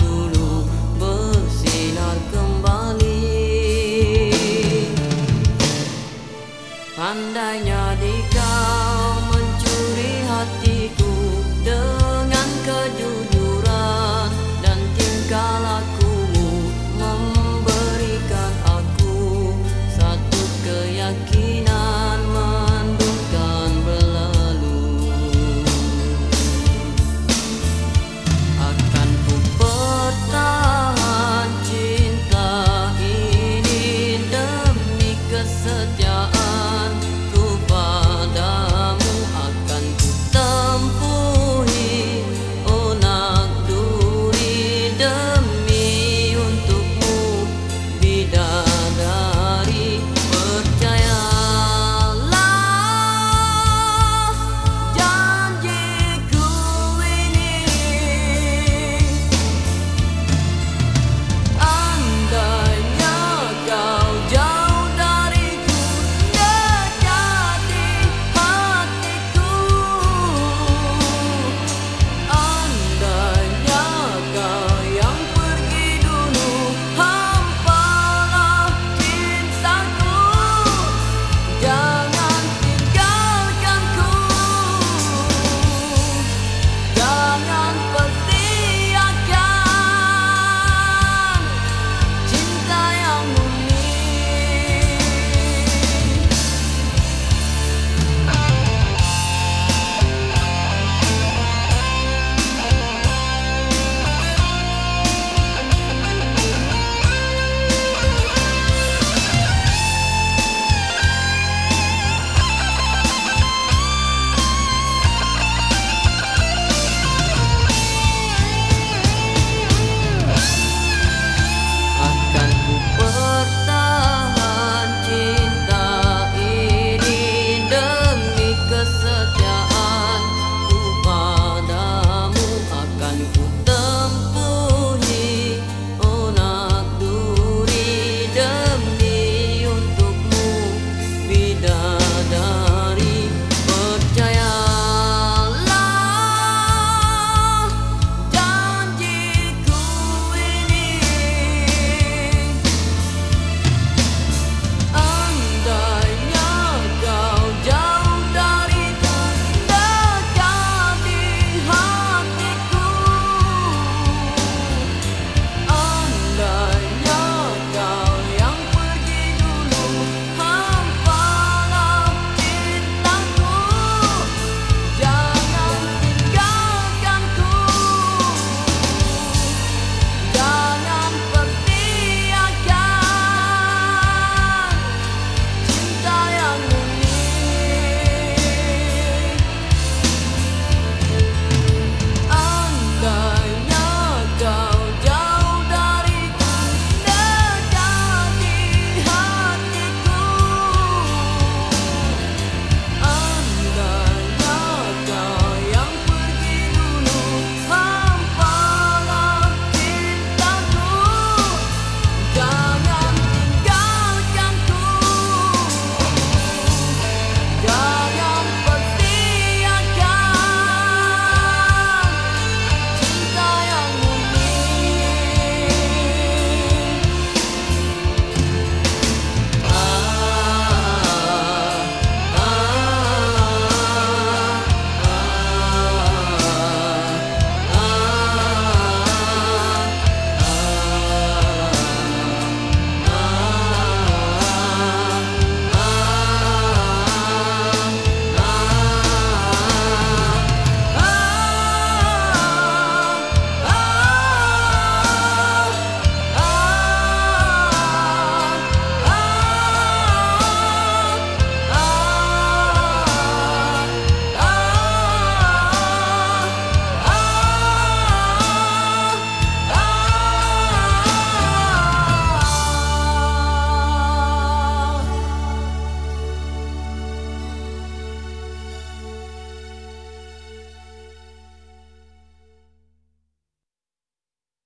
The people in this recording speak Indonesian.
dulu bersinar kembali. Andainya di kau mencuri hatiku Dengan kejujuran dan tingkah lakumu Memberikan aku satu keyakinan.